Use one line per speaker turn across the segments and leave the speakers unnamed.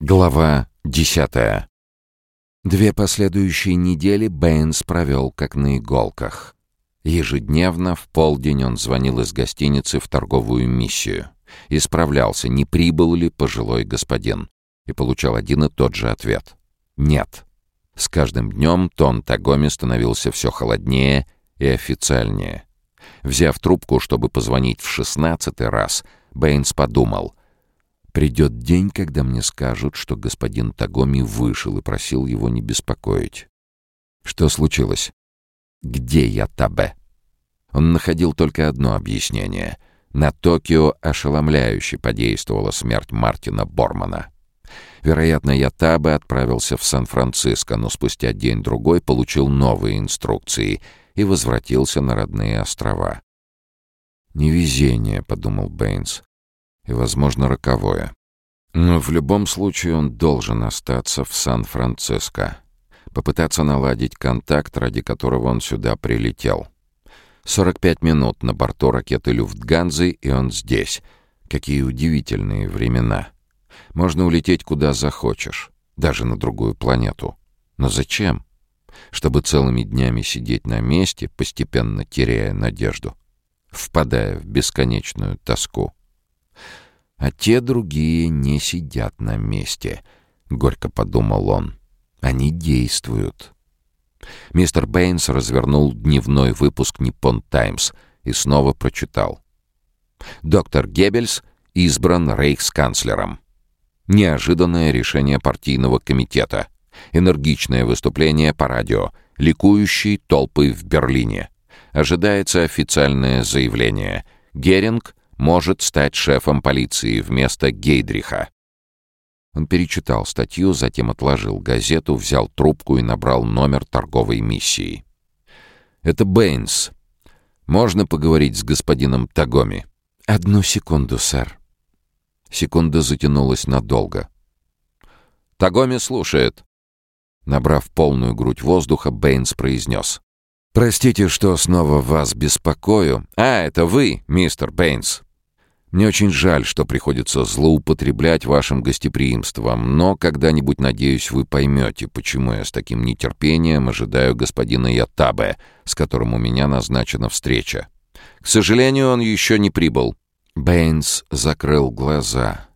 Глава десятая. Две последующие недели Бэйнс провел как на иголках. Ежедневно в полдень он звонил из гостиницы в торговую миссию. Исправлялся, не прибыл ли пожилой господин. И получал один и тот же ответ. «Нет». С каждым днем тон Тагоми становился все холоднее и официальнее. Взяв трубку, чтобы позвонить в шестнадцатый раз, Бэйнс подумал — Придет день, когда мне скажут, что господин Тагоми вышел и просил его не беспокоить. Что случилось? Где я Табе? Он находил только одно объяснение. На Токио ошеломляюще подействовала смерть Мартина Бормана. Вероятно, Ятабе отправился в Сан-Франциско, но спустя день-другой получил новые инструкции и возвратился на родные острова. «Невезение», — подумал Бэйнс и, возможно, роковое. Но в любом случае он должен остаться в Сан-Франциско, попытаться наладить контакт, ради которого он сюда прилетел. 45 минут на борту ракеты Люфтганзы, и он здесь. Какие удивительные времена. Можно улететь куда захочешь, даже на другую планету. Но зачем? Чтобы целыми днями сидеть на месте, постепенно теряя надежду, впадая в бесконечную тоску. А те другие не сидят на месте, — горько подумал он. Они действуют. Мистер Бэйнс развернул дневной выпуск «Ниппон Таймс» и снова прочитал. Доктор Геббельс избран рейхсканцлером. Неожиданное решение партийного комитета. Энергичное выступление по радио. Ликующие толпы в Берлине. Ожидается официальное заявление. Геринг может стать шефом полиции вместо Гейдриха. Он перечитал статью, затем отложил газету, взял трубку и набрал номер торговой миссии. «Это Бэйнс. Можно поговорить с господином Тагоми?» «Одну секунду, сэр». Секунда затянулась надолго. «Тагоми слушает». Набрав полную грудь воздуха, Бэйнс произнес. «Простите, что снова вас беспокою. А, это вы, мистер Бэйнс. Мне очень жаль, что приходится злоупотреблять вашим гостеприимством, но когда-нибудь, надеюсь, вы поймете, почему я с таким нетерпением ожидаю господина Ятабе, с которым у меня назначена встреча. К сожалению, он еще не прибыл». Бэйнс закрыл глаза.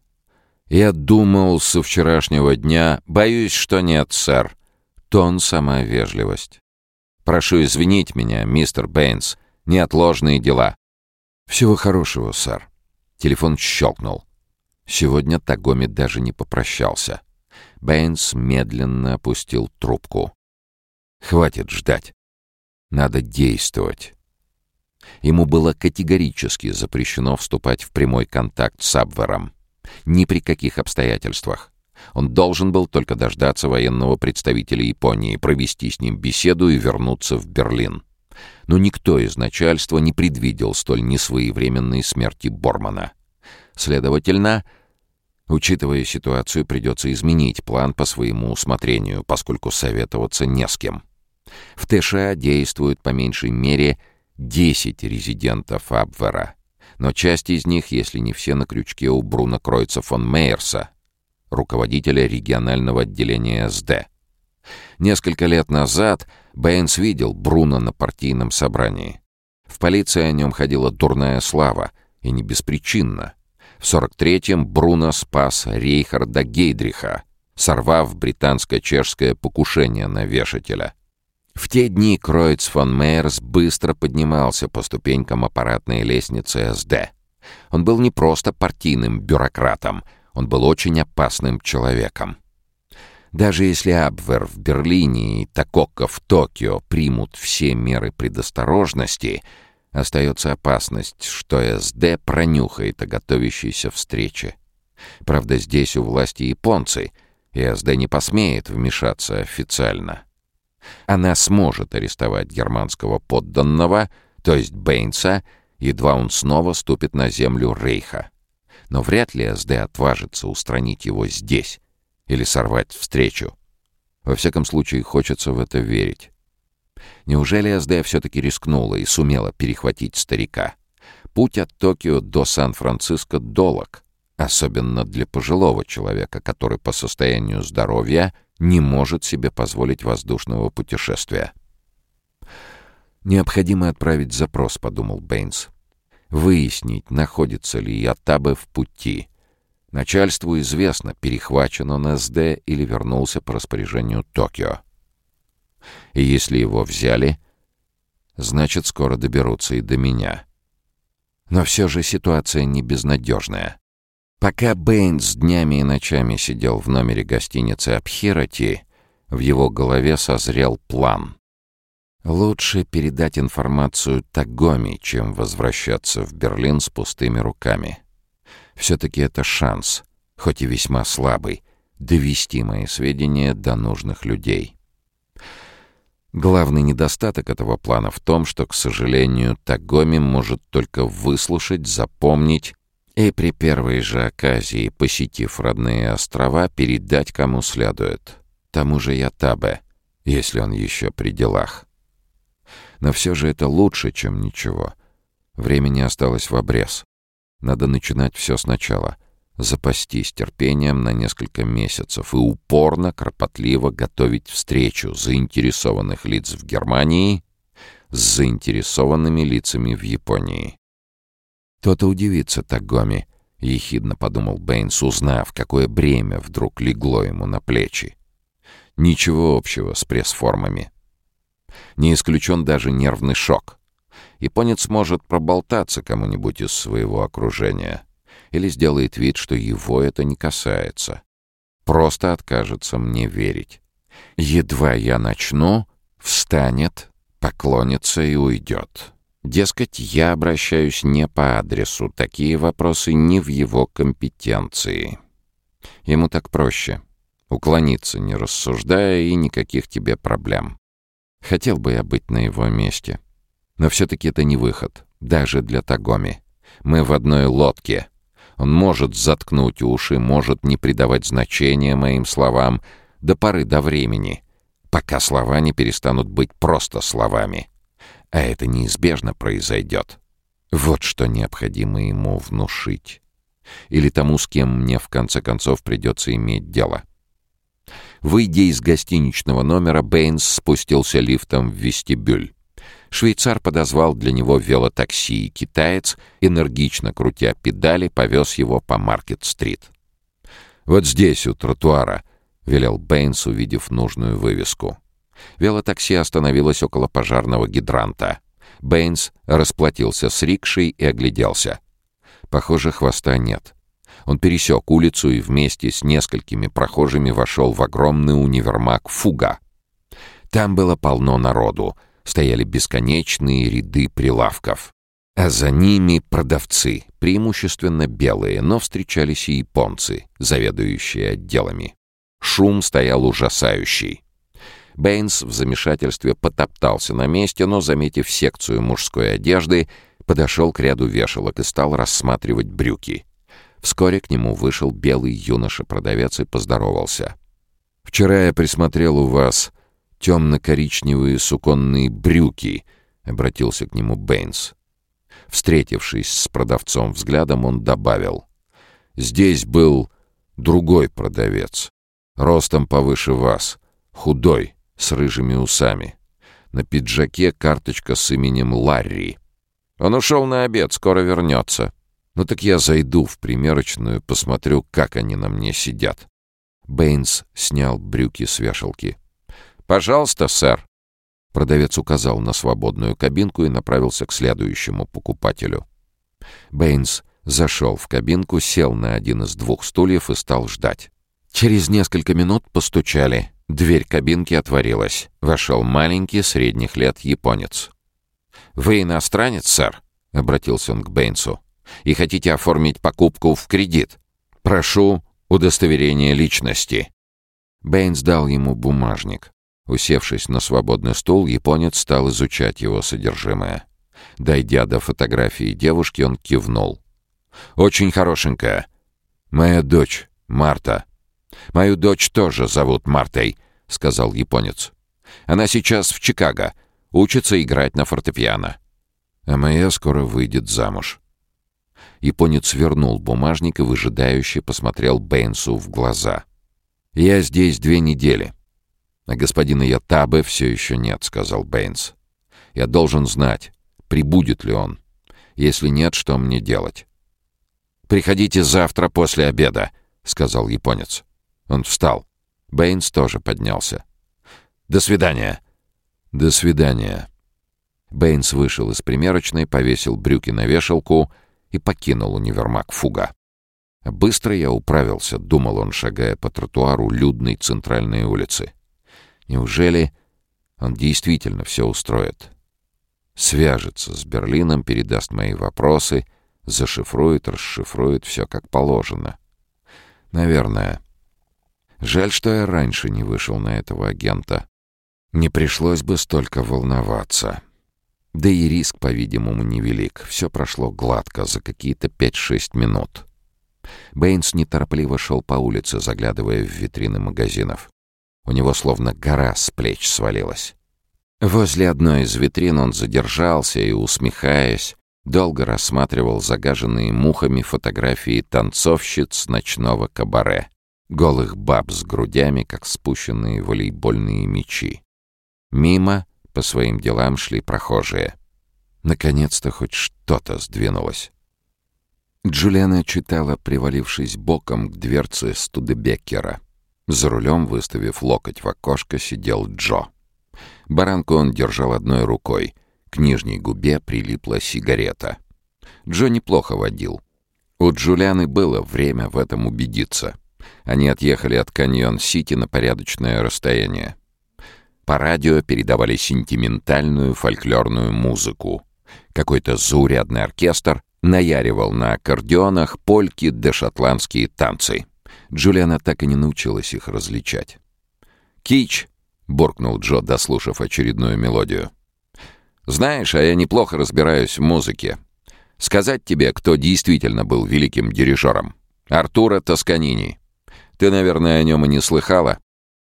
«Я думал со вчерашнего дня. Боюсь, что нет, сэр. Тон — сама вежливость. Прошу извинить меня, мистер Бэйнс. Неотложные дела». «Всего хорошего, сэр». Телефон щелкнул. Сегодня Тагоми даже не попрощался. Бэйнс медленно опустил трубку. «Хватит ждать. Надо действовать». Ему было категорически запрещено вступать в прямой контакт с Абвером. Ни при каких обстоятельствах. Он должен был только дождаться военного представителя Японии, провести с ним беседу и вернуться в Берлин но никто из начальства не предвидел столь несвоевременной смерти Бормана. Следовательно, учитывая ситуацию, придется изменить план по своему усмотрению, поскольку советоваться не с кем. В ТША действует по меньшей мере 10 резидентов Абвера, но часть из них, если не все, на крючке у Бруно Кройца фон Мейерса, руководителя регионального отделения СД. Несколько лет назад Бэйнс видел Бруно на партийном собрании. В полиции о нем ходила дурная слава, и не беспричинно. В 43-м Бруно спас Рейнхарда Гейдриха, сорвав британско-чешское покушение на вешателя. В те дни Кройц фон Мейерс быстро поднимался по ступенькам аппаратной лестницы СД. Он был не просто партийным бюрократом, он был очень опасным человеком. Даже если Абвер в Берлине и Такока в Токио примут все меры предосторожности, остается опасность, что СД пронюхает о готовящейся встрече. Правда, здесь у власти японцы, и СД не посмеет вмешаться официально. Она сможет арестовать германского подданного, то есть Бейнса, едва он снова ступит на землю Рейха. Но вряд ли СД отважится устранить его здесь, или сорвать встречу. Во всяком случае, хочется в это верить. Неужели СД все-таки рискнула и сумела перехватить старика? Путь от Токио до Сан-Франциско долог. особенно для пожилого человека, который по состоянию здоровья не может себе позволить воздушного путешествия. «Необходимо отправить запрос», — подумал Бэйнс. «Выяснить, находится ли Ятабе в пути. Начальству известно, перехвачен он СД или вернулся по распоряжению Токио. И если его взяли, значит, скоро доберутся и до меня. Но все же ситуация не безнадежная. Пока Бэйнс днями и ночами сидел в номере гостиницы Абхирати, в его голове созрел план. Лучше передать информацию Тагоми, чем возвращаться в Берлин с пустыми руками. Все-таки это шанс, хоть и весьма слабый, довести мои сведения до нужных людей. Главный недостаток этого плана в том, что, к сожалению, Тагоми может только выслушать, запомнить и при первой же оказии, посетив родные острова, передать кому следует. Тому же Ятабе, если он еще при делах. Но все же это лучше, чем ничего. Времени осталось в обрез. Надо начинать все сначала — запастись терпением на несколько месяцев и упорно, кропотливо готовить встречу заинтересованных лиц в Германии с заинтересованными лицами в Японии. «То-то удивится Тагоми», — ехидно подумал Бэйнс, узнав, какое бремя вдруг легло ему на плечи. Ничего общего с пресс-формами. Не исключен даже нервный шок. Японец может проболтаться кому-нибудь из своего окружения — или сделает вид, что его это не касается. Просто откажется мне верить. Едва я начну, встанет, поклонится и уйдет. Дескать, я обращаюсь не по адресу, такие вопросы не в его компетенции. Ему так проще. Уклониться, не рассуждая, и никаких тебе проблем. Хотел бы я быть на его месте. Но все-таки это не выход, даже для Тагоми. Мы в одной лодке, он может заткнуть уши, может не придавать значения моим словам до поры до времени, пока слова не перестанут быть просто словами. А это неизбежно произойдет. Вот что необходимо ему внушить. Или тому, с кем мне в конце концов придется иметь дело. Выйдя из гостиничного номера, Бэйнс спустился лифтом в вестибюль. Швейцар подозвал для него велотакси, и китаец, энергично крутя педали, повез его по Маркет-стрит. «Вот здесь, у тротуара», — велел Бэйнс, увидев нужную вывеску. Велотакси остановилось около пожарного гидранта. Бэйнс расплатился с рикшей и огляделся. Похоже, хвоста нет. Он пересек улицу и вместе с несколькими прохожими вошел в огромный универмаг «Фуга». Там было полно народу — стояли бесконечные ряды прилавков. А за ними продавцы, преимущественно белые, но встречались и японцы, заведующие отделами. Шум стоял ужасающий. Бэйнс в замешательстве потоптался на месте, но, заметив секцию мужской одежды, подошел к ряду вешалок и стал рассматривать брюки. Вскоре к нему вышел белый юноша-продавец и поздоровался. «Вчера я присмотрел у вас темно-коричневые суконные брюки», — обратился к нему Бэйнс. Встретившись с продавцом взглядом, он добавил. «Здесь был другой продавец, ростом повыше вас, худой, с рыжими усами. На пиджаке карточка с именем Ларри. Он ушел на обед, скоро вернется. Ну так я зайду в примерочную, посмотрю, как они на мне сидят». Бэйнс снял брюки с вешалки. «Пожалуйста, сэр». Продавец указал на свободную кабинку и направился к следующему покупателю. Бэйнс зашел в кабинку, сел на один из двух стульев и стал ждать. Через несколько минут постучали. Дверь кабинки отворилась. Вошел маленький, средних лет японец. «Вы иностранец, сэр?» — обратился он к Бэйнсу. «И хотите оформить покупку в кредит? Прошу удостоверение личности». Бэйнс дал ему бумажник. Усевшись на свободный стул, японец стал изучать его содержимое. Дойдя до фотографии девушки, он кивнул. «Очень хорошенькая. Моя дочь, Марта. Мою дочь тоже зовут Мартой», — сказал японец. «Она сейчас в Чикаго, учится играть на фортепиано. А моя скоро выйдет замуж». Японец вернул бумажник и выжидающе посмотрел Бэйнсу в глаза. «Я здесь две недели. А господина Ятабе все еще нет», — сказал Бэйнс. «Я должен знать, прибудет ли он. Если нет, что мне делать?» «Приходите завтра после обеда», — сказал японец. Он встал. Бэйнс тоже поднялся. «До свидания». «До свидания». Бэйнс вышел из примерочной, повесил брюки на вешалку и покинул универмаг Фуга. «Быстро я управился», — думал он, шагая по тротуару людной центральной улицы. «Неужели он действительно все устроит?» Свяжется с Берлином, передаст мои вопросы, зашифрует, расшифрует все как положено. Наверное. Жаль, что я раньше не вышел на этого агента. Не пришлось бы столько волноваться. Да и риск, по-видимому, невелик. Все прошло гладко, за какие-то 5-6 минут. Бэйнс неторопливо шел по улице, заглядывая в витрины магазинов. У него словно гора с плеч свалилась. Возле одной из витрин он задержался и, усмехаясь, долго рассматривал загаженные мухами фотографии танцовщиц ночного кабаре, голых баб с грудями, как спущенные волейбольные мячи. Мимо по своим делам шли прохожие. Наконец-то хоть что-то сдвинулось. Джулиана читала, привалившись боком к дверце Студебеккера. За рулем, выставив локоть в окошко, сидел Джо. Баранку он держал одной рукой. К нижней губе прилипла сигарета. Джо неплохо водил. У Джулианы было время в этом убедиться. Они отъехали от Каньон-Сити на порядочное расстояние. По радио передавали сентиментальную фольклорную музыку. Какой-то заурядный оркестр наяривал на аккордеонах польки да шотландские танцы. Джулиана так и не научилась их различать. «Кич!» — буркнул Джо, дослушав очередную мелодию. «Знаешь, а я неплохо разбираюсь в музыке. Сказать тебе, кто действительно был великим дирижером? Артура Тосканини. Ты, наверное, о нем и не слыхала?»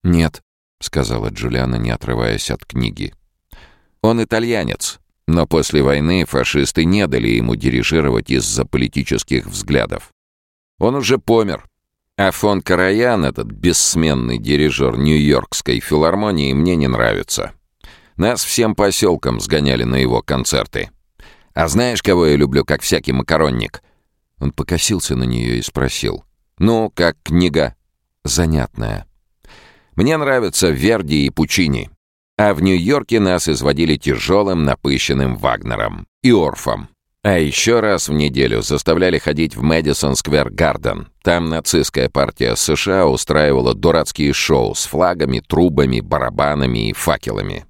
«Нет», — сказала Джулиана, не отрываясь от книги. «Он итальянец, но после войны фашисты не дали ему дирижировать из-за политических взглядов. Он уже помер, а фон Караян, этот бессменный дирижер Нью-Йоркской филармонии, мне не нравится. Нас всем поселком сгоняли на его концерты. А знаешь, кого я люблю, как всякий макаронник?» Он покосился на нее и спросил. «Ну, как книга?» «Занятная». «Мне нравятся Верди и Пучини. А в Нью-Йорке нас изводили тяжелым напыщенным Вагнером и Орфом. А еще раз в неделю заставляли ходить в Мэдисон Сквер Гарден. Там нацистская партия США устраивала дурацкие шоу с флагами, трубами, барабанами и факелами.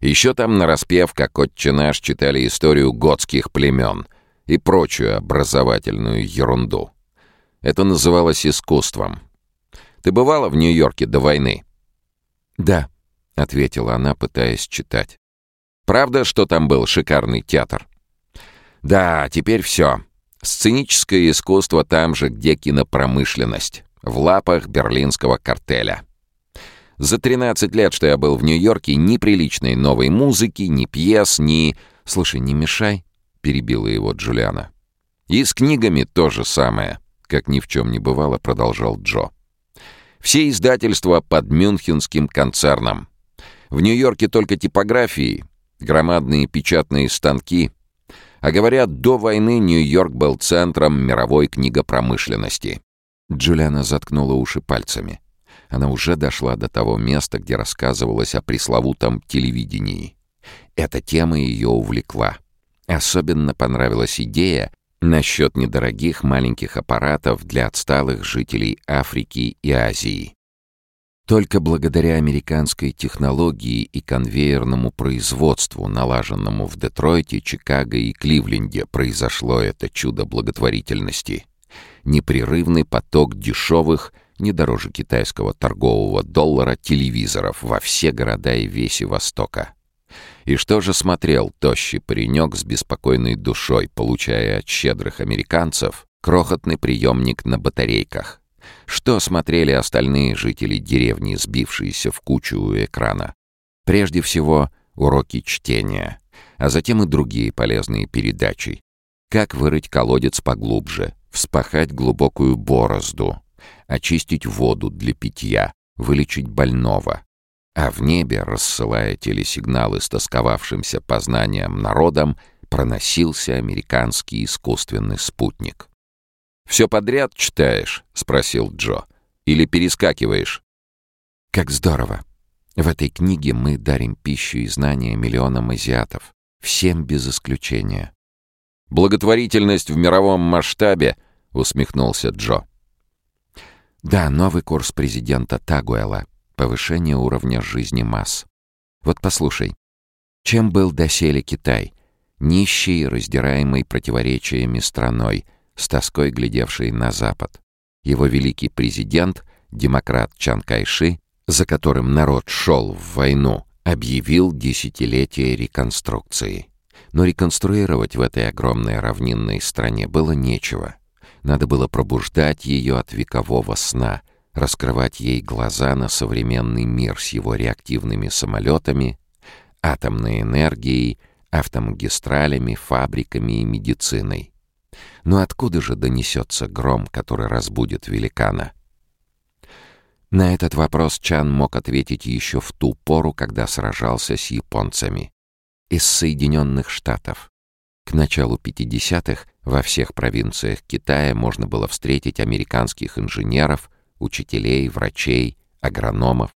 Еще там на распев, как отче наш, читали историю готских племен и прочую образовательную ерунду. Это называлось искусством. Ты бывала в Нью-Йорке до войны? «Да», — ответила она, пытаясь читать. «Правда, что там был шикарный театр?» Да, теперь все. Сценическое искусство там же, где кинопромышленность. В лапах берлинского картеля. За 13 лет, что я был в Нью-Йорке, ни приличной новой музыки, ни пьес, ни... «Слушай, не мешай», — перебила его Джулиана. «И с книгами то же самое», — как ни в чем не бывало, продолжал Джо. «Все издательства под мюнхенским концерном. В Нью-Йорке только типографии, громадные печатные станки, а говорят, до войны Нью-Йорк был центром мировой книгопромышленности. Джулиана заткнула уши пальцами. Она уже дошла до того места, где рассказывалось о пресловутом телевидении. Эта тема ее увлекла. Особенно понравилась идея насчет недорогих маленьких аппаратов для отсталых жителей Африки и Азии. Только благодаря американской технологии и конвейерному производству, налаженному в Детройте, Чикаго и Кливленде, произошло это чудо благотворительности. Непрерывный поток дешевых, не дороже китайского торгового доллара, телевизоров во все города и веси Востока. И что же смотрел тощий паренек с беспокойной душой, получая от щедрых американцев крохотный приемник на батарейках? Что смотрели остальные жители деревни, сбившиеся в кучу у экрана? Прежде всего, уроки чтения, а затем и другие полезные передачи. Как вырыть колодец поглубже, вспахать глубокую борозду, очистить воду для питья, вылечить больного. А в небе, рассылая телесигналы с тосковавшимся познанием народом, проносился американский искусственный спутник. «Все подряд читаешь?» — спросил Джо. «Или перескакиваешь?» «Как здорово! В этой книге мы дарим пищу и знания миллионам азиатов. Всем без исключения». «Благотворительность в мировом масштабе?» — усмехнулся Джо. «Да, новый курс президента Тагуэла. Повышение уровня жизни масс. Вот послушай. Чем был доселе Китай? Нищий, раздираемый противоречиями страной, с тоской глядевший на Запад. Его великий президент, демократ Чан Кайши, за которым народ шел в войну, объявил десятилетие реконструкции. Но реконструировать в этой огромной равнинной стране было нечего. Надо было пробуждать ее от векового сна, раскрывать ей глаза на современный мир с его реактивными самолетами, атомной энергией, автомагистралями, фабриками и медициной. Но откуда же донесется гром, который разбудит великана? На этот вопрос Чан мог ответить еще в ту пору, когда сражался с японцами. Из Соединенных Штатов. К началу 50-х во всех провинциях Китая можно было встретить американских инженеров, учителей, врачей, агрономов.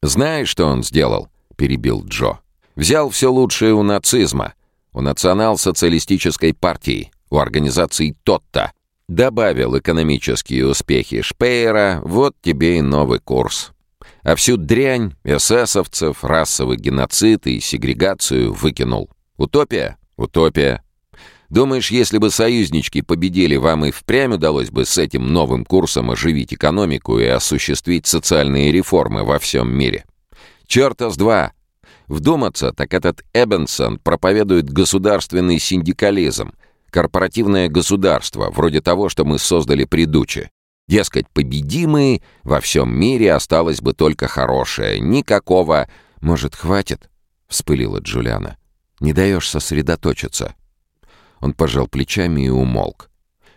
«Знаешь, что он сделал?» — перебил Джо. «Взял все лучшее у нацизма, у национал-социалистической партии, у организации Тотта, Добавил экономические успехи Шпеера, вот тебе и новый курс. А всю дрянь, эсэсовцев, расовый геноцид и сегрегацию выкинул. Утопия? Утопия. Думаешь, если бы союзнички победили, вам и впрямь удалось бы с этим новым курсом оживить экономику и осуществить социальные реформы во всем мире? Черта с два! Вдуматься, так этот Эббенсон проповедует государственный синдикализм — корпоративное государство, вроде того, что мы создали при Дуче. Дескать, победимые, во всем мире осталось бы только хорошее, никакого... «Может, хватит?» — вспылила Джулиана. «Не даешь сосредоточиться». Он пожал плечами и умолк.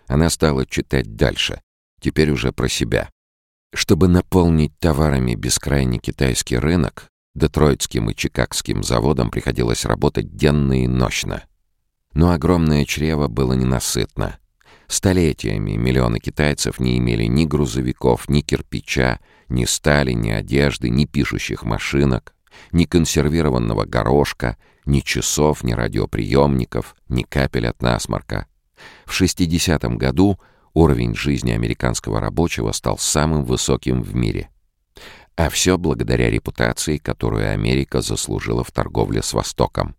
Она стала читать дальше, теперь уже про себя. Чтобы наполнить товарами бескрайний китайский рынок, детройтским и чикагским заводам приходилось работать денно и ночно. Но огромное чрево было ненасытно. Столетиями миллионы китайцев не имели ни грузовиков, ни кирпича, ни стали, ни одежды, ни пишущих машинок, ни консервированного горошка, ни часов, ни радиоприемников, ни капель от насморка. В 60-м году уровень жизни американского рабочего стал самым высоким в мире. А все благодаря репутации, которую Америка заслужила в торговле с Востоком.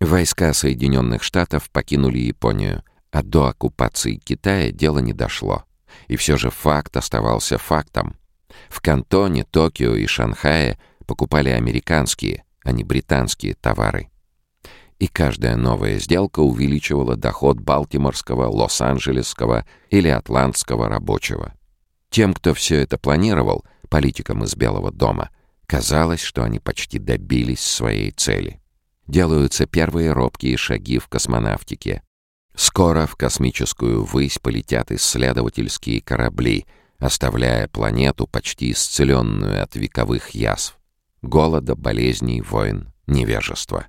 Войска Соединенных Штатов покинули Японию, а до оккупации Китая дело не дошло. И все же факт оставался фактом. В Кантоне, Токио и Шанхае покупали американские, а не британские товары. И каждая новая сделка увеличивала доход балтиморского, лос-анджелесского или атлантского рабочего. Тем, кто все это планировал, политикам из Белого дома, казалось, что они почти добились своей цели. Делаются первые робкие шаги в космонавтике. Скоро в космическую высь полетят исследовательские корабли, оставляя планету почти исцеленную от вековых язв. Голода, болезней, войн, невежества.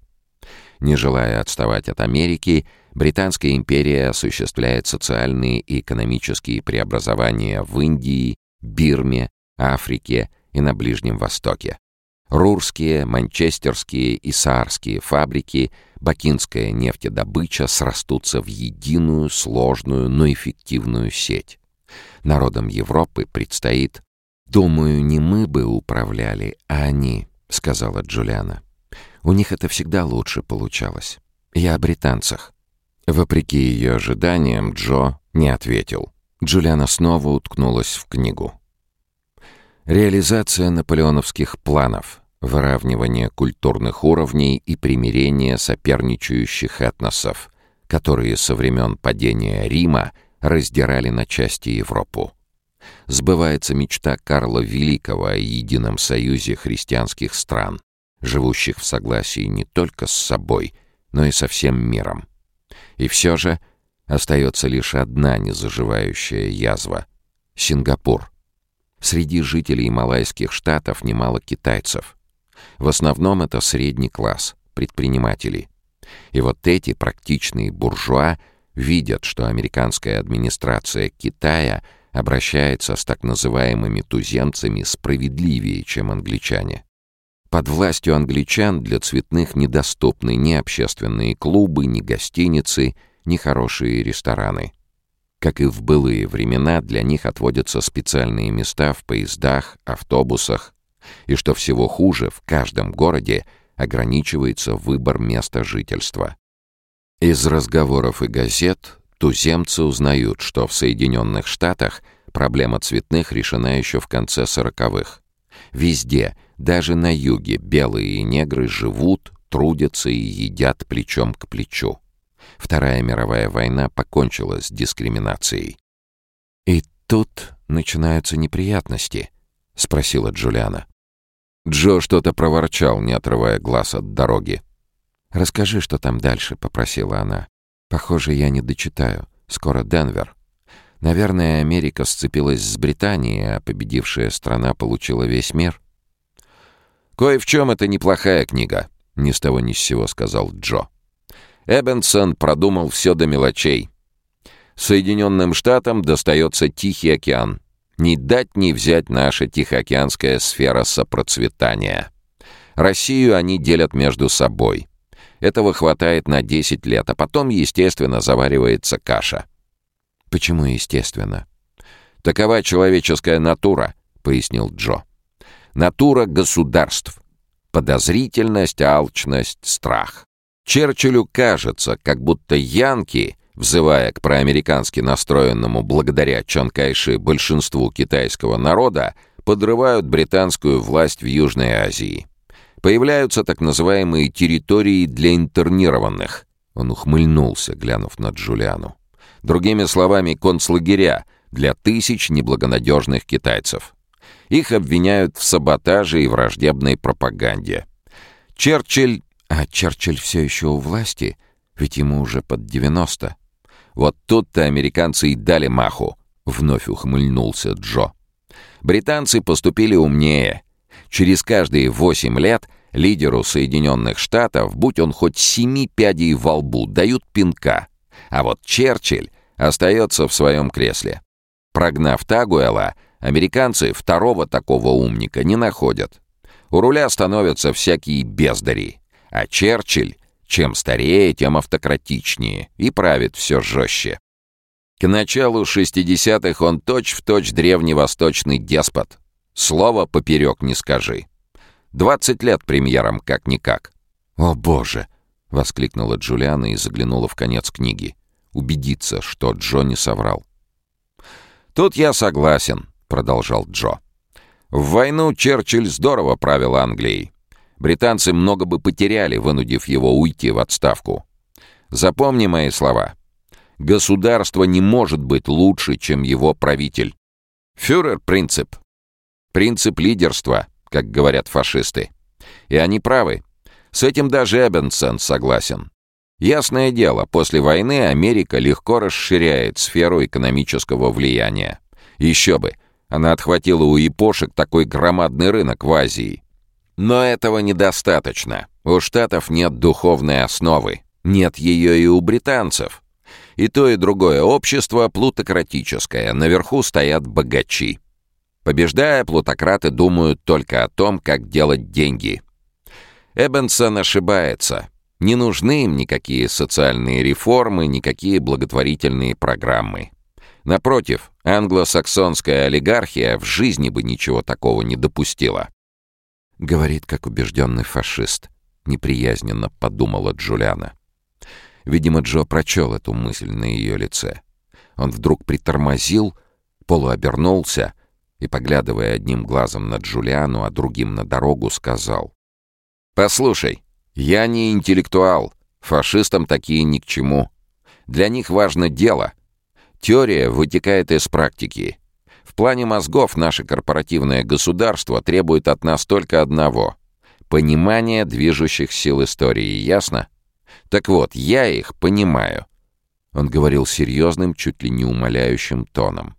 Не желая отставать от Америки, Британская империя осуществляет социальные и экономические преобразования в Индии, Бирме, Африке и на Ближнем Востоке. Рурские, манчестерские и саарские фабрики, бакинская нефтедобыча срастутся в единую, сложную, но эффективную сеть. Народам Европы предстоит... «Думаю, не мы бы управляли, а они», — сказала Джулиана. «У них это всегда лучше получалось. Я о британцах». Вопреки ее ожиданиям, Джо не ответил. Джулиана снова уткнулась в книгу. Реализация наполеоновских планов, выравнивание культурных уровней и примирение соперничающих этносов, которые со времен падения Рима раздирали на части Европу. Сбывается мечта Карла Великого о едином союзе христианских стран, живущих в согласии не только с собой, но и со всем миром.
И все же остается лишь одна незаживающая язва — Сингапур. Среди жителей Малайских штатов немало китайцев. В основном это средний класс, предприниматели. И вот эти практичные буржуа видят, что американская администрация Китая обращается с так называемыми туземцами справедливее, чем англичане. Под властью англичан для цветных недоступны ни общественные клубы, ни гостиницы, ни хорошие рестораны. Как и в былые времена, для них отводятся специальные места в поездах, автобусах, и, что всего хуже, в каждом городе ограничивается выбор места жительства. Из разговоров и газет туземцы узнают, что в Соединенных Штатах проблема цветных решена еще в конце сороковых. Везде, даже на юге, белые и негры живут, трудятся и едят плечом к плечу. Вторая мировая война покончила с дискриминацией. «И тут начинаются неприятности?» — спросила Джулиана. Джо что-то проворчал, не отрывая глаз от дороги. «Расскажи, что там дальше», — попросила она. «Похоже, я не дочитаю. Скоро Денвер. Наверное, Америка сцепилась с Британией, а победившая страна получила весь мир».
«Кое в чем это неплохая книга», — ни с того ни с сего сказал Джо. Эббенсон продумал все до мелочей. Соединенным Штатам достается Тихий океан. Не дать не взять наша Тихоокеанская сфера сопроцветания. Россию они делят между собой. Этого хватает на 10 лет, а потом, естественно, заваривается каша.
«Почему естественно?»
«Такова человеческая натура», — пояснил Джо. «Натура государств. Подозрительность, алчность, страх. Черчиллю кажется, как будто янки, взывая к проамерикански настроенному благодаря Чон Кайши большинству китайского народа, подрывают британскую власть в Южной Азии. Появляются так называемые территории для интернированных. Он ухмыльнулся, глянув на Джулиану. Другими словами, концлагеря для тысяч неблагонадежных китайцев. Их обвиняют в саботаже и враждебной пропаганде. Черчилль
а Черчилль все еще у власти, ведь ему уже под 90.
Вот тут-то американцы и дали маху, вновь ухмыльнулся Джо. Британцы поступили умнее. Через каждые восемь лет лидеру Соединенных Штатов, будь он хоть семи пядей во лбу, дают пинка. А вот Черчилль остается в своем кресле. Прогнав Тагуэла, американцы второго такого умника не находят. У руля становятся всякие бездари. А Черчилль, чем старее, тем автократичнее и правит все жестче. К началу 60-х он точь-в-точь точь древневосточный деспот. Слово поперек не скажи. Двадцать лет премьером как-никак.
«О, Боже!» — воскликнула Джулиана и заглянула в конец книги. Убедиться, что Джо не соврал.
«Тут я согласен», — продолжал Джо. «В войну Черчилль здорово правил Англией. Британцы много бы потеряли, вынудив его уйти в отставку. Запомни мои слова. Государство не может быть лучше, чем его правитель. Фюрер — принцип. Принцип лидерства, как говорят фашисты. И они правы. С этим даже Эббенсон согласен. Ясное дело, после войны Америка легко расширяет сферу экономического влияния. Еще бы, она отхватила у япошек такой громадный рынок в Азии. Но этого недостаточно. У Штатов нет духовной основы. Нет ее и у британцев. И то, и другое общество плутократическое. Наверху стоят богачи. Побеждая, плутократы думают только о том, как делать деньги. Эббенсон ошибается. Не нужны им никакие социальные реформы, никакие благотворительные программы. Напротив, англосаксонская олигархия в жизни бы ничего такого не допустила.
Говорит, как убежденный фашист. Неприязненно подумала Джулиана. Видимо, Джо прочел эту мысль на ее лице. Он вдруг притормозил, полуобернулся и, поглядывая одним глазом на Джулиану, а другим на дорогу, сказал.
«Послушай, я не интеллектуал. Фашистам такие ни к чему. Для них важно дело. Теория вытекает из практики. В плане мозгов наше корпоративное государство требует от нас только одного — понимания движущих сил истории, ясно? Так вот, я их понимаю. Он говорил серьезным, чуть ли не умоляющим тоном.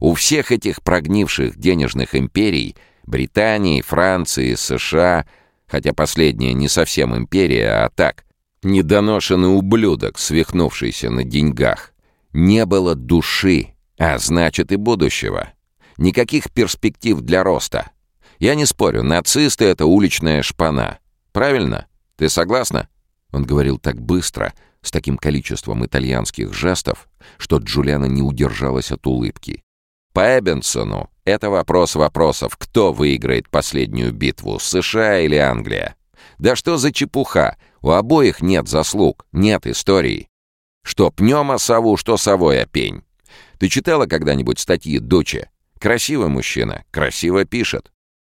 У всех этих прогнивших денежных империй Британии, Франции, США, хотя последняя не совсем империя, а так, недоношенный ублюдок, свихнувшийся на деньгах, не было души, а значит и будущего. Никаких перспектив для роста. Я не спорю, нацисты — это уличная шпана. Правильно? Ты согласна?» Он говорил так быстро, с таким количеством итальянских жестов, что Джулиана не удержалась от улыбки. По Эббинсону это вопрос вопросов, кто выиграет последнюю битву, США или Англия. Да что за чепуха, у обоих нет заслуг, нет истории. Что пнем о сову, что совой о пень. Ты читала когда-нибудь статьи Дучи? Красивый мужчина, красиво пишет.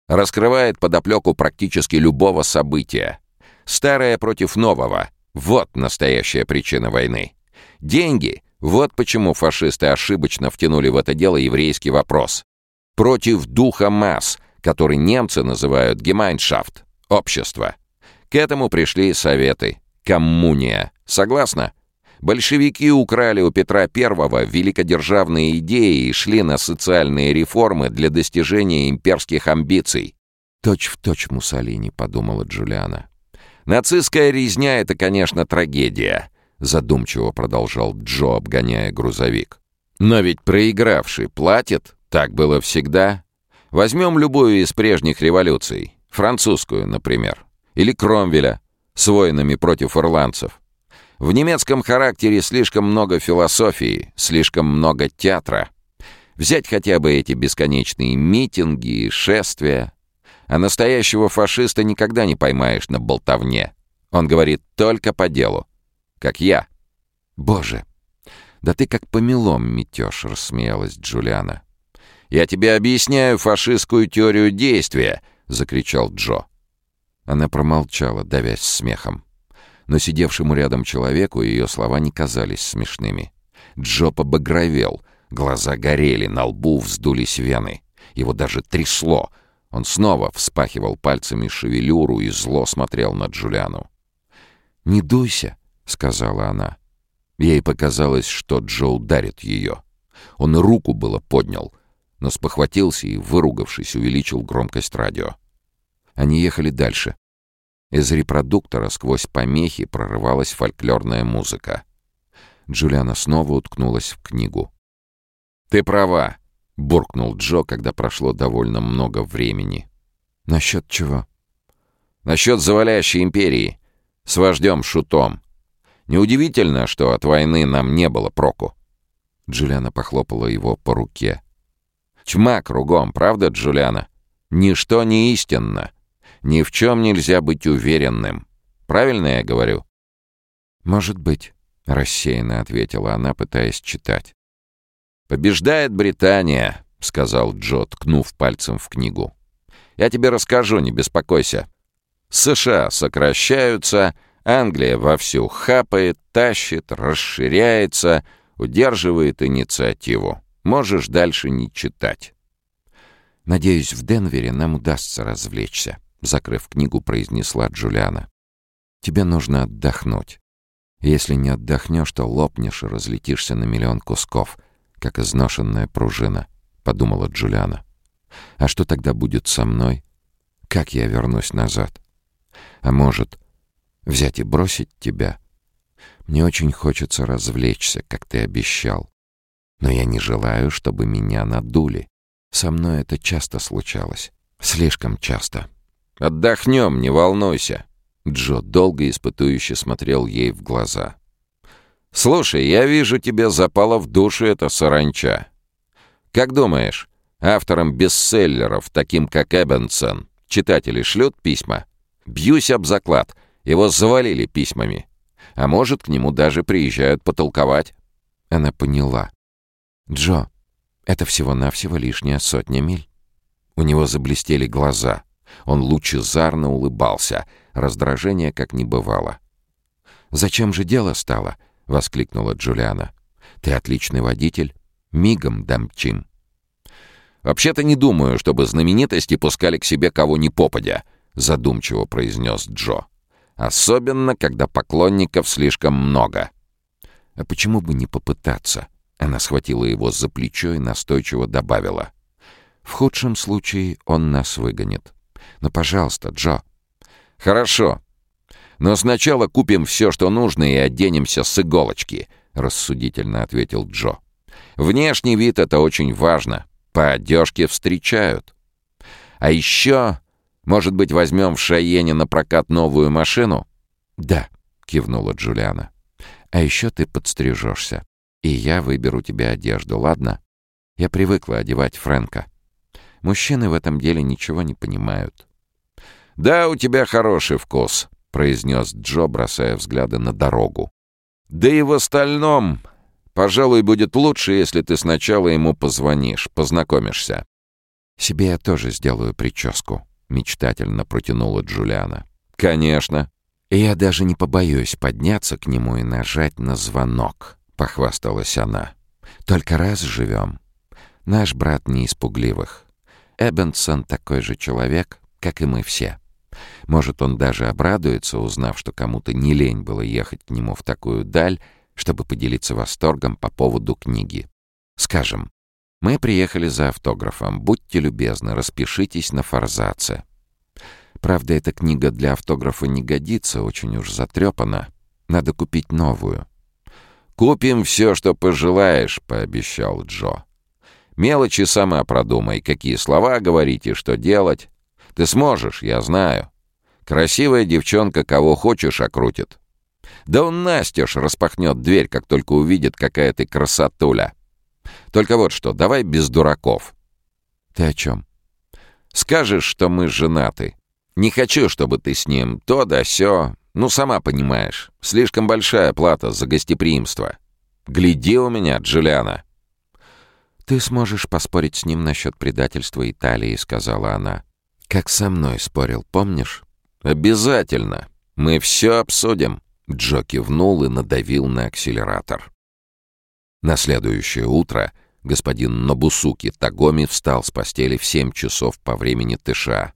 Раскрывает подоплеку практически любого события. Старое против нового. Вот настоящая причина войны. Деньги вот почему фашисты ошибочно втянули в это дело еврейский вопрос. Против духа масс, который немцы называют «гемайншафт» — общество. К этому пришли советы. Коммуния. Согласна? Большевики украли у Петра I великодержавные идеи и шли на социальные реформы для достижения имперских амбиций. «Точь в точь Муссолини», — подумала Джулиана. «Нацистская резня — это, конечно, трагедия задумчиво продолжал Джо, обгоняя грузовик. Но ведь проигравший платит, так было всегда. Возьмем любую из прежних революций, французскую, например, или Кромвеля с войнами против ирландцев. В немецком характере слишком много философии, слишком много театра. Взять хотя бы эти бесконечные митинги и шествия. А настоящего фашиста никогда не поймаешь на болтовне. Он говорит только по делу как я». «Боже, да ты как помелом метешь», — рассмеялась Джулиана. «Я тебе объясняю фашистскую теорию действия», — закричал Джо. Она промолчала, давясь смехом. Но сидевшему рядом человеку ее слова не казались смешными. Джо побагровел, глаза горели, на лбу вздулись вены. Его даже трясло. Он снова вспахивал пальцами шевелюру и зло смотрел на Джулиану. «Не дуйся», — сказала она. Ей показалось, что Джо ударит ее. Он руку было поднял, но спохватился и, выругавшись, увеличил громкость радио. Они ехали дальше. Из репродуктора сквозь помехи прорывалась фольклорная музыка. Джулиана снова уткнулась в книгу. «Ты права», — буркнул Джо, когда прошло довольно много времени. «Насчет чего?» «Насчет завалящей империи. С вождем Шутом. Неудивительно, что от войны нам не было проку». Джулиана похлопала его по руке. «Тьма кругом, правда, Джулиана? Ничто не истинно. Ни в чем нельзя быть уверенным. Правильно я говорю?» «Может быть», — рассеянно ответила она, пытаясь читать. «Побеждает Британия», — сказал Джо, ткнув пальцем в книгу. «Я тебе расскажу, не беспокойся. США сокращаются, Англия вовсю хапает, тащит, расширяется, удерживает инициативу. Можешь дальше не читать. «Надеюсь, в Денвере нам удастся развлечься», — закрыв книгу, произнесла Джулиана. «Тебе нужно отдохнуть. Если не отдохнешь, то лопнешь и разлетишься на миллион кусков, как изношенная пружина», — подумала Джулиана. «А что тогда будет со мной? Как я вернусь назад? А может, Взять и бросить тебя? Мне очень хочется развлечься, как ты обещал. Но я не желаю, чтобы меня надули. Со мной это часто случалось. Слишком часто. «Отдохнем, не волнуйся!» Джо долго испытующе смотрел ей в глаза. «Слушай, я вижу, тебе запала в душу эта саранча. Как думаешь, авторам бестселлеров, таким как Эббенсон, читатели шлют письма? Бьюсь об заклад, его завалили письмами. А может, к нему даже приезжают потолковать. Она поняла. «Джо, это всего-навсего лишняя сотня миль». У него заблестели глаза. Он лучезарно улыбался. Раздражения как не бывало. «Зачем же дело стало?» — воскликнула Джулиана. «Ты отличный водитель. Мигом дамчим». «Вообще-то не думаю, чтобы знаменитости пускали к себе кого ни попадя», — задумчиво произнес Джо.
Особенно, когда поклонников слишком много.
А почему бы не попытаться? Она схватила его за плечо и настойчиво добавила. В худшем случае он нас выгонит. Но, пожалуйста, Джо.
Хорошо. Но сначала купим все, что нужно, и оденемся с иголочки, рассудительно ответил Джо. Внешний вид — это очень важно. По одежке встречают. А еще, может быть, возьмем в Шайене на прокат новую машину?
Да, кивнула Джулиана. А еще ты подстрижешься. И я выберу тебе одежду, ладно? Я привыкла одевать Фрэнка. Мужчины в этом деле ничего не понимают.
«Да, у тебя хороший вкус», — произнес Джо, бросая взгляды на дорогу. «Да и в остальном, пожалуй, будет лучше, если ты сначала ему позвонишь, познакомишься».
«Себе я тоже сделаю прическу», — мечтательно протянула Джулиана.
«Конечно».
Я даже не побоюсь подняться к нему и нажать на звонок, — похвасталась она. «Только раз живем. Наш брат не из пугливых. Эббенсон такой же человек, как и мы все. Может, он даже обрадуется, узнав, что кому-то не лень было ехать к нему в такую даль, чтобы поделиться восторгом по поводу книги. Скажем, мы приехали за автографом. Будьте любезны, распишитесь на форзаце. Правда, эта книга для автографа не годится, очень уж затрепана. Надо купить новую.
«Купим все, что пожелаешь», — пообещал Джо. «Мелочи сама продумай, какие слова говорить и что делать. Ты сможешь, я знаю. Красивая девчонка кого хочешь окрутит. Да он настежь распахнет дверь, как только увидит, какая ты красотуля. Только вот что, давай без дураков».
«Ты о чем?»
«Скажешь, что мы женаты. Не хочу, чтобы ты с ним то да сё. Ну, сама понимаешь, слишком большая плата за гостеприимство. Гляди у меня, Джулиана».
«Ты сможешь поспорить с ним насчет предательства Италии», — сказала она. «Как со мной спорил, помнишь?»
«Обязательно. Мы все обсудим». Джо кивнул и надавил на акселератор. На следующее утро господин Нобусуки Тагоми встал с постели в семь часов по времени Тыша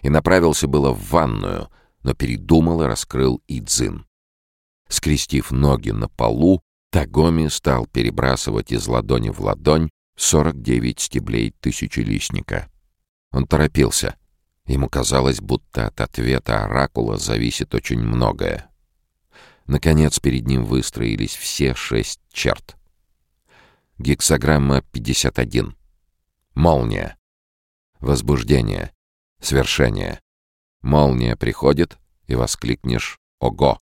и направился было в ванную, но передумал и раскрыл Идзин. Скрестив ноги на полу, Тагоми стал перебрасывать из ладони в ладонь 49 стеблей тысячелистника. Он торопился. Ему казалось, будто от ответа оракула зависит очень многое. Наконец перед ним выстроились все шесть черт. Гексограмма 51. Молния. Возбуждение. Свершение. Молния приходит, и воскликнешь «Ого!»,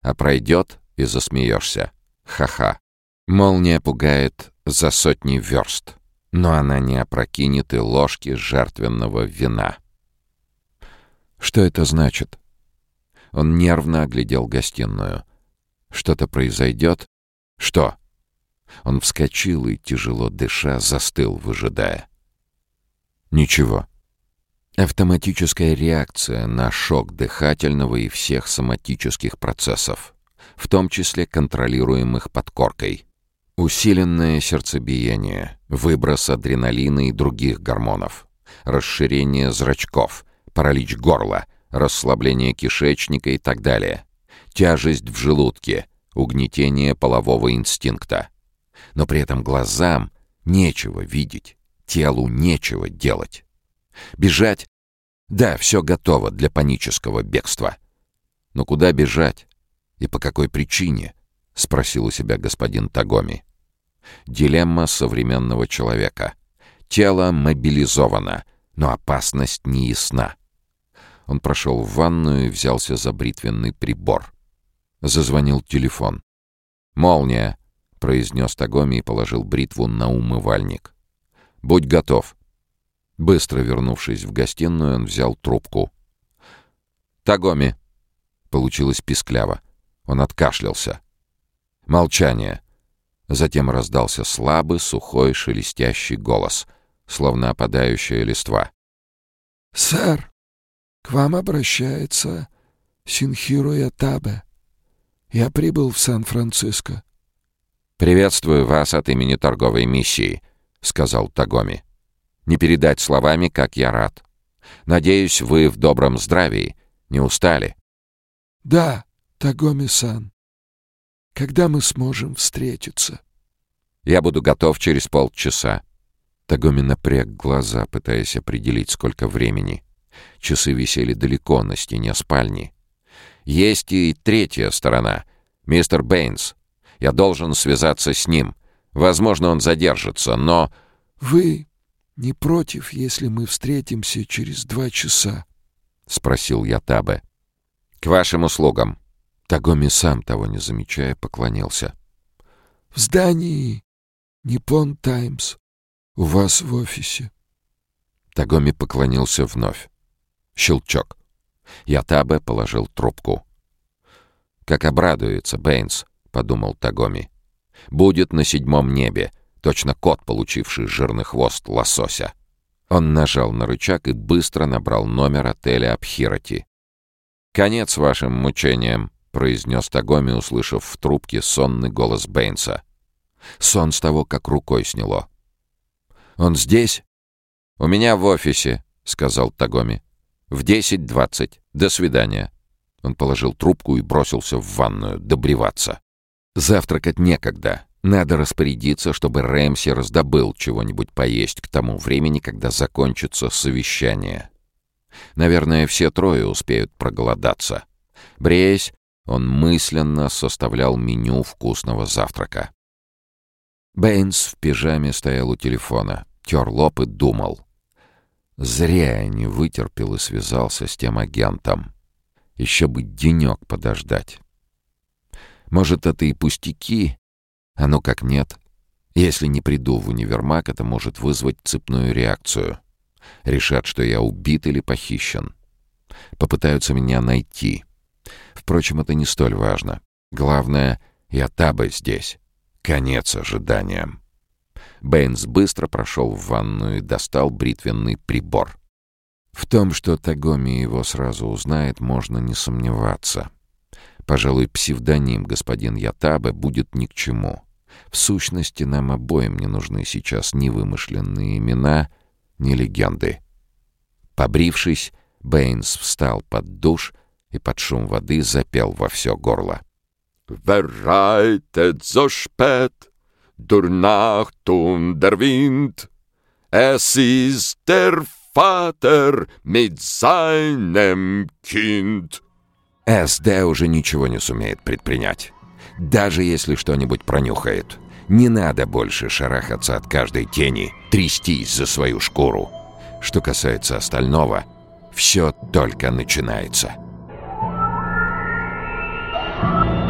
а пройдет, и засмеешься «Ха-ха!». Молния пугает за сотни верст, но она не опрокинет и ложки жертвенного вина.
Что это значит? Он нервно оглядел гостиную. Что-то произойдет? Что? Он вскочил и, тяжело дыша, застыл, выжидая. Ничего. Автоматическая реакция на шок дыхательного и всех соматических процессов, в том числе контролируемых подкоркой. Усиленное сердцебиение, выброс адреналина и других гормонов, расширение зрачков, паралич горла, расслабление кишечника и так далее, тяжесть в желудке, угнетение полового инстинкта. Но при этом глазам нечего видеть, телу нечего делать. Бежать? Да, все готово для панического бегства. Но куда бежать? И по какой причине? Спросил у себя господин Тагоми. Дилемма современного человека. Тело мобилизовано, но опасность не ясна. Он прошел в ванную и взялся за бритвенный прибор. Зазвонил телефон. «Молния!» — произнес Тагоми и положил бритву на умывальник. «Будь готов!» Быстро вернувшись в гостиную, он взял трубку. «Тагоми!» Получилось пискляво. Он откашлялся. Молчание. Затем раздался слабый, сухой, шелестящий голос, словно опадающая листва.
«Сэр, к вам обращается Синхиро Ятабе. Я прибыл в Сан-Франциско».
«Приветствую вас от имени торговой миссии», — сказал Тагоми. Не передать словами, как я рад. Надеюсь, вы в добром здравии, не устали.
Да, Тагоми-сан. Когда мы сможем встретиться?
Я буду готов через полчаса. Тагоми напряг глаза, пытаясь определить, сколько времени. Часы висели далеко на стене спальни. Есть и третья сторона. Мистер Бэйнс. Я должен связаться с ним. Возможно, он задержится, но...
Вы не против, если мы встретимся через два часа? Спросил я Табе.
К вашим услугам. Тагоми сам того не замечая поклонился.
В здании Nippon Таймс. У вас в офисе.
Тагоми поклонился вновь. Щелчок. Ятабе положил трубку. «Как обрадуется Бэйнс», — подумал Тагоми. «Будет на седьмом небе, точно кот, получивший жирный хвост лосося». Он нажал на рычаг и быстро набрал номер отеля Абхирати. «Конец вашим мучениям», — произнес Тагоми, услышав в трубке сонный голос Бэйнса. Сон с того, как рукой сняло. «Он здесь?» «У меня в офисе», — сказал Тагоми. «В десять двадцать. До свидания». Он положил трубку и бросился в ванную добреваться. «Завтракать некогда. Надо распорядиться, чтобы Рэмси раздобыл чего-нибудь поесть к тому времени, когда закончится совещание. Наверное, все трое успеют проголодаться. Бреясь, он мысленно составлял меню вкусного завтрака. Бэйнс в пижаме стоял у телефона, тер лоб и думал. Зря я не вытерпел и связался с тем агентом. Еще бы денек подождать. Может, это и пустяки, а ну как нет. Если не приду в универмаг, это может вызвать цепную реакцию. Решат, что я убит или похищен. Попытаются меня найти. Впрочем, это не столь важно. Главное, я таба здесь. Конец ожиданиям. Бэйнс быстро прошел в ванную и достал бритвенный прибор. В том, что Тагоми его сразу узнает, можно не сомневаться. Пожалуй, псевдоним господин Ятабе будет ни к чему. В сущности, нам обоим не нужны сейчас ни вымышленные имена, ни легенды. Побрившись, Бэйнс встал под душ и под шум воды запел во все горло.
Nacht und der Wind. Es ist der Vater mit seinem Kind.
СД уже ничего не сумеет предпринять. Даже если что-нибудь пронюхает. Не надо больше шарахаться от каждой тени, трястись за свою шкуру. Что касается остального, все только начинается. Bye.